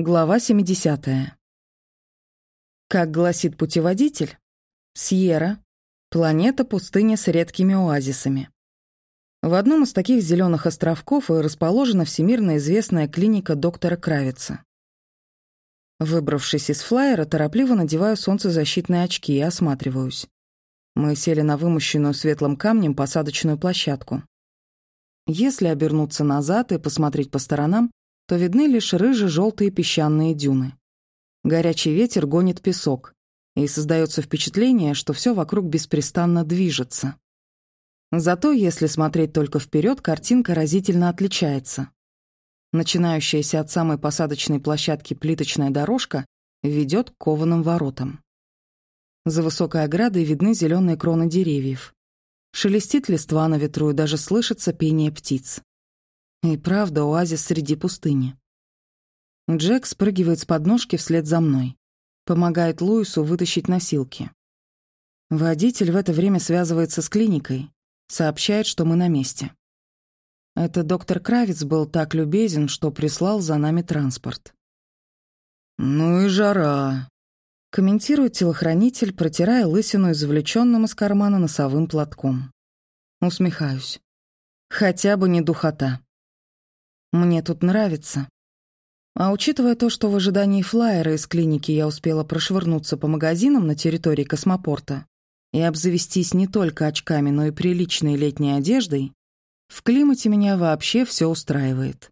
Глава 70. Как гласит путеводитель, Сьерра — планета-пустыня с редкими оазисами. В одном из таких зеленых островков расположена всемирно известная клиника доктора Кравица. Выбравшись из флайера, торопливо надеваю солнцезащитные очки и осматриваюсь. Мы сели на вымощенную светлым камнем посадочную площадку. Если обернуться назад и посмотреть по сторонам, то видны лишь рыже-желтые песчаные дюны. Горячий ветер гонит песок, и создается впечатление, что все вокруг беспрестанно движется. Зато, если смотреть только вперед, картинка разительно отличается. Начинающаяся от самой посадочной площадки плиточная дорожка ведет к кованым воротам. За высокой оградой видны зеленые кроны деревьев. Шелестит листва на ветру и даже слышится пение птиц. И правда, оазис среди пустыни. Джек спрыгивает с подножки вслед за мной. Помогает Луису вытащить носилки. Водитель в это время связывается с клиникой, сообщает, что мы на месте. Это доктор Кравец был так любезен, что прислал за нами транспорт. «Ну и жара», — комментирует телохранитель, протирая лысину извлеченным из кармана носовым платком. Усмехаюсь. Хотя бы не духота. Мне тут нравится. А учитывая то, что в ожидании флайера из клиники я успела прошвырнуться по магазинам на территории космопорта и обзавестись не только очками, но и приличной летней одеждой, в климате меня вообще все устраивает.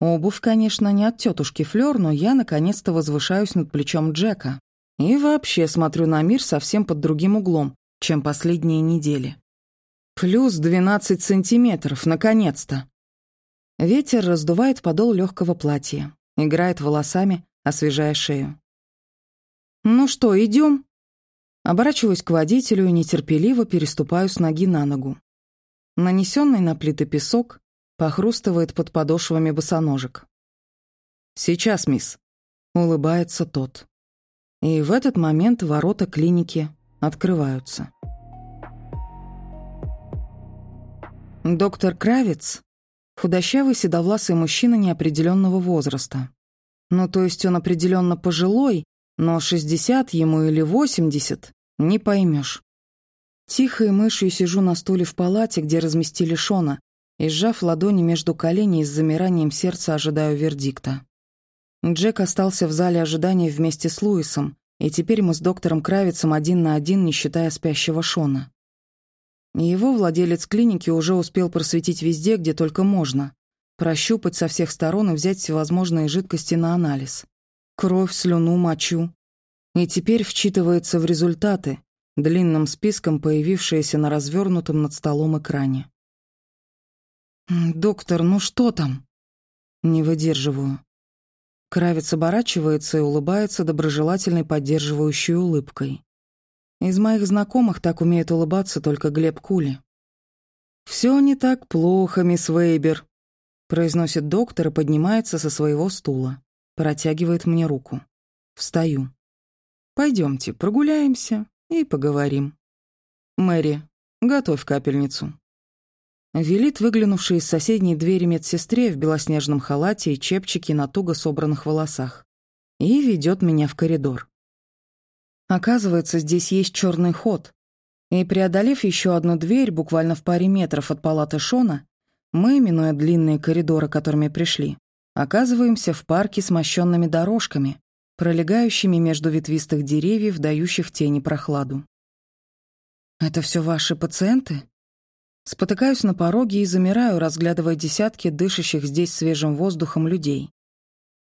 Обувь, конечно, не от тетушки Флёр, но я наконец-то возвышаюсь над плечом Джека и вообще смотрю на мир совсем под другим углом, чем последние недели. Плюс 12 сантиметров, наконец-то. Ветер раздувает подол легкого платья, играет волосами, освежая шею. «Ну что, идем? Оборачиваюсь к водителю и нетерпеливо переступаю с ноги на ногу. Нанесенный на плиты песок похрустывает под подошвами босоножек. «Сейчас, мисс», — улыбается тот. И в этот момент ворота клиники открываются. Доктор Кравец Худощавый седовласый мужчина неопределенного возраста. Ну, то есть он определенно пожилой, но 60 ему или 80 не поймешь. Тихой мышью сижу на стуле в палате, где разместили Шона, и, сжав ладони между коленей, с замиранием сердца ожидаю вердикта. Джек остался в зале ожидания вместе с Луисом, и теперь мы с доктором Кравицем один на один, не считая спящего Шона. Его владелец клиники уже успел просветить везде, где только можно. Прощупать со всех сторон и взять всевозможные жидкости на анализ. Кровь, слюну, мочу. И теперь вчитывается в результаты, длинным списком появившиеся на развернутом над столом экране. «Доктор, ну что там?» Не выдерживаю. Кравец оборачивается и улыбается доброжелательной поддерживающей улыбкой. Из моих знакомых так умеет улыбаться только Глеб Кули. «Все не так плохо, мисс Вейбер», — произносит доктор и поднимается со своего стула. Протягивает мне руку. Встаю. Пойдемте, прогуляемся и поговорим. Мэри, готовь капельницу. Велит выглянувший из соседней двери медсестре в белоснежном халате и чепчике на туго собранных волосах. И ведет меня в коридор. Оказывается, здесь есть черный ход. И преодолев еще одну дверь буквально в паре метров от палаты Шона, мы, минуя длинные коридоры, которыми пришли, оказываемся в парке с мощенными дорожками, пролегающими между ветвистых деревьев, дающих тени прохладу. «Это все ваши пациенты?» Спотыкаюсь на пороге и замираю, разглядывая десятки дышащих здесь свежим воздухом людей.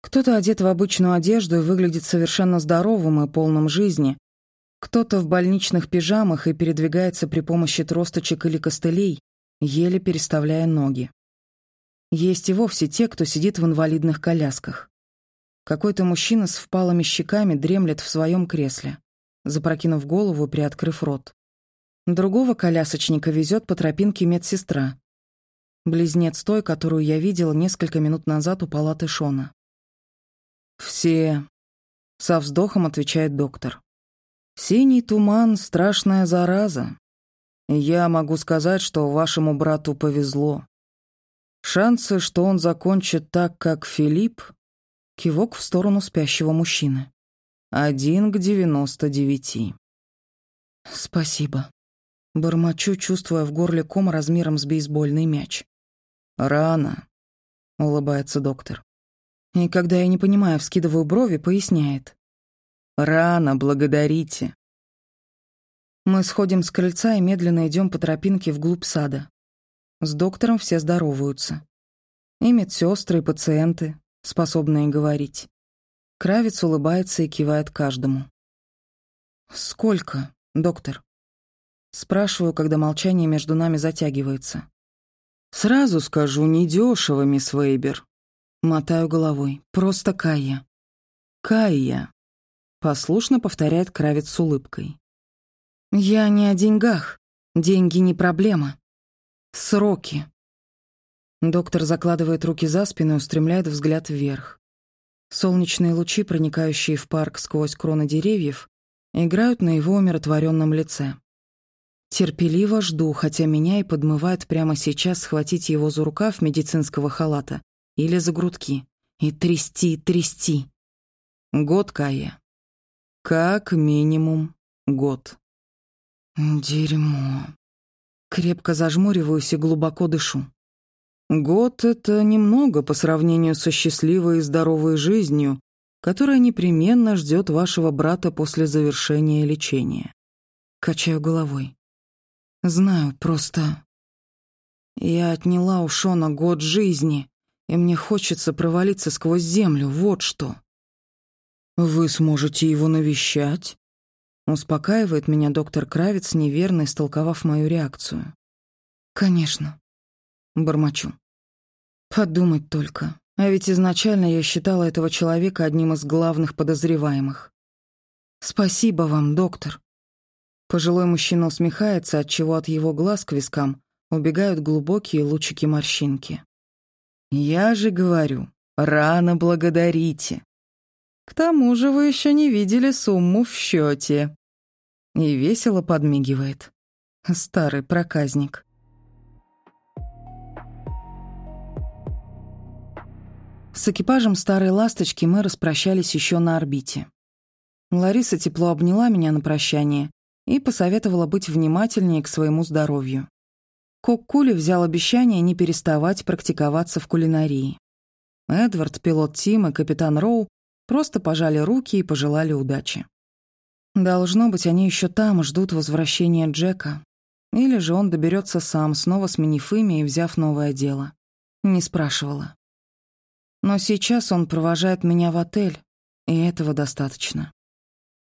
Кто-то одет в обычную одежду и выглядит совершенно здоровым и полным жизни. Кто-то в больничных пижамах и передвигается при помощи тросточек или костылей, еле переставляя ноги. Есть и вовсе те, кто сидит в инвалидных колясках. Какой-то мужчина с впалыми щеками дремлет в своем кресле, запрокинув голову и приоткрыв рот. Другого колясочника везет по тропинке медсестра. Близнец той, которую я видела несколько минут назад у палаты Шона. «Все», — со вздохом отвечает доктор. «Синий туман — страшная зараза. Я могу сказать, что вашему брату повезло. Шансы, что он закончит так, как Филипп, Кивок в сторону спящего мужчины. «Один к девяносто девяти». «Спасибо». Бормочу, чувствуя в горле ком размером с бейсбольный мяч. «Рано», — улыбается доктор. И когда я не понимаю, вскидываю брови, поясняет. «Рано, благодарите». Мы сходим с крыльца и медленно идем по тропинке вглубь сада. С доктором все здороваются. И медсестры, и пациенты, способные говорить. Кравец улыбается и кивает каждому. «Сколько, доктор?» Спрашиваю, когда молчание между нами затягивается. «Сразу скажу, недешево, мисс Вейбер». Мотаю головой. «Просто Кайя». «Кайя», — послушно повторяет Кравец с улыбкой. «Я не о деньгах. Деньги не проблема. Сроки». Доктор закладывает руки за спину и устремляет взгляд вверх. Солнечные лучи, проникающие в парк сквозь кроны деревьев, играют на его умиротворенном лице. Терпеливо жду, хотя меня и подмывает прямо сейчас схватить его за рукав медицинского халата или за грудки и трясти, трясти. Год, Кая. Как минимум год. Дерьмо. Крепко зажмуриваюсь и глубоко дышу. Год — это немного по сравнению со счастливой и здоровой жизнью, которая непременно ждет вашего брата после завершения лечения. Качаю головой. Знаю, просто... Я отняла у Шона год жизни, и мне хочется провалиться сквозь землю, вот что. «Вы сможете его навещать?» Успокаивает меня доктор Кравец, неверно истолковав мою реакцию. «Конечно». Бормочу. Подумать только. А ведь изначально я считала этого человека одним из главных подозреваемых. Спасибо вам, доктор. Пожилой мужчина усмехается, отчего от его глаз к вискам убегают глубокие лучики морщинки. «Я же говорю, рано благодарите. К тому же вы еще не видели сумму в счете. И весело подмигивает. Старый проказник. С экипажем старой «Ласточки» мы распрощались еще на орбите. Лариса тепло обняла меня на прощание и посоветовала быть внимательнее к своему здоровью. Кок Кули взял обещание не переставать практиковаться в кулинарии. Эдвард, пилот Тим и капитан Роу просто пожали руки и пожелали удачи. Должно быть, они еще там ждут возвращения Джека. Или же он доберется сам, снова сменив имя и взяв новое дело. Не спрашивала. Но сейчас он провожает меня в отель, и этого достаточно.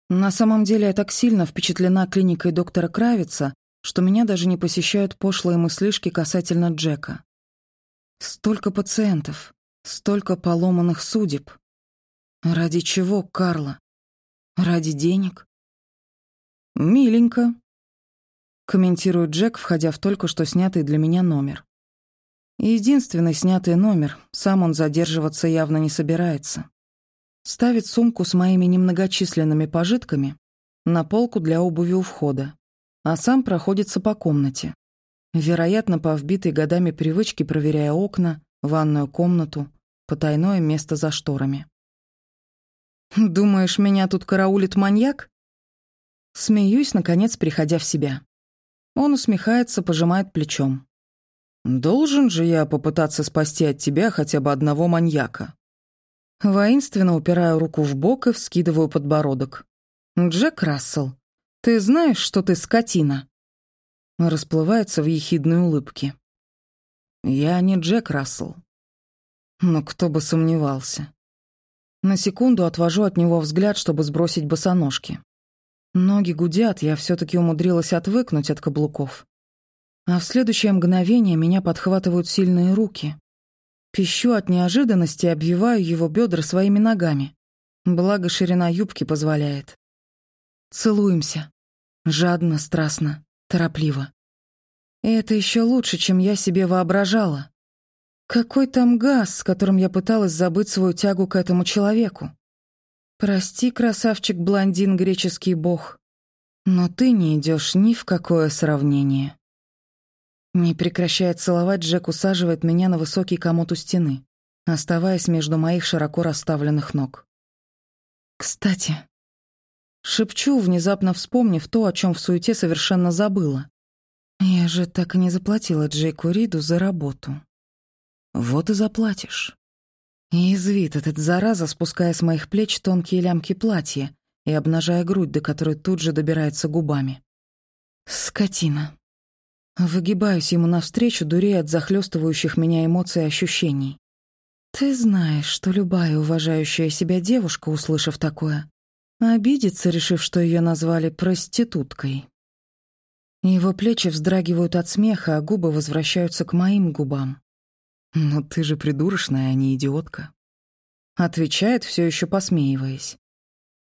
На самом деле я так сильно впечатлена клиникой доктора Кравица, что меня даже не посещают пошлые мыслишки касательно Джека. Столько пациентов, столько поломанных судеб. Ради чего, Карла? Ради денег? «Миленько», — комментирует Джек, входя в только что снятый для меня номер. Единственный снятый номер, сам он задерживаться явно не собирается. Ставит сумку с моими немногочисленными пожитками на полку для обуви у входа, а сам проходится по комнате. Вероятно, по вбитой годами привычке проверяя окна, ванную комнату, потайное место за шторами. «Думаешь, меня тут караулит маньяк?» Смеюсь, наконец, приходя в себя. Он усмехается, пожимает плечом. Должен же я попытаться спасти от тебя хотя бы одного маньяка. Воинственно упираю руку в бок и вскидываю подбородок. Джек Рассел, ты знаешь, что ты скотина? Расплывается в ехидной улыбке. Я не Джек Рассел. Но кто бы сомневался. На секунду отвожу от него взгляд, чтобы сбросить босоножки. Ноги гудят, я все таки умудрилась отвыкнуть от каблуков. А в следующее мгновение меня подхватывают сильные руки. Пищу от неожиданности и обвиваю его бедра своими ногами. Благо ширина юбки позволяет. Целуемся. Жадно, страстно, торопливо. И это еще лучше, чем я себе воображала. Какой там газ, с которым я пыталась забыть свою тягу к этому человеку? Прости, красавчик-блондин, греческий бог, но ты не идешь ни в какое сравнение. Не прекращая целовать, Джек усаживает меня на высокий комод у стены. оставаясь между моих широко расставленных ног. «Кстати...» Шепчу, внезапно вспомнив то, о чем в суете совершенно забыла. «Я же так и не заплатила Джейку Риду за работу». «Вот и заплатишь». Язвит этот зараза, спуская с моих плеч тонкие лямки платья и обнажая грудь, до которой тут же добирается губами. Скотина. Выгибаюсь ему навстречу, дурея от захлестывающих меня эмоций и ощущений. Ты знаешь, что любая уважающая себя девушка, услышав такое, обидится, решив, что ее назвали проституткой. Его плечи вздрагивают от смеха, а губы возвращаются к моим губам. «Но ты же придурочная, а не идиотка», — отвечает, все еще посмеиваясь.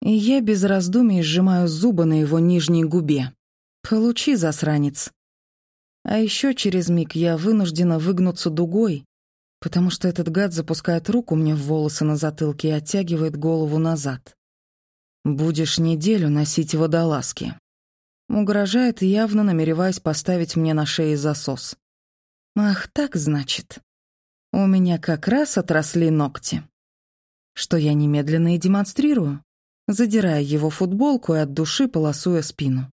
И я без раздумий сжимаю зубы на его нижней губе. «Получи, засранец». А еще через миг я вынуждена выгнуться дугой, потому что этот гад запускает руку мне в волосы на затылке и оттягивает голову назад. «Будешь неделю носить водолазки». Угрожает, явно намереваясь поставить мне на шее засос. «Ах, так, значит. У меня как раз отросли ногти. Что я немедленно и демонстрирую, задирая его футболку и от души полосуя спину.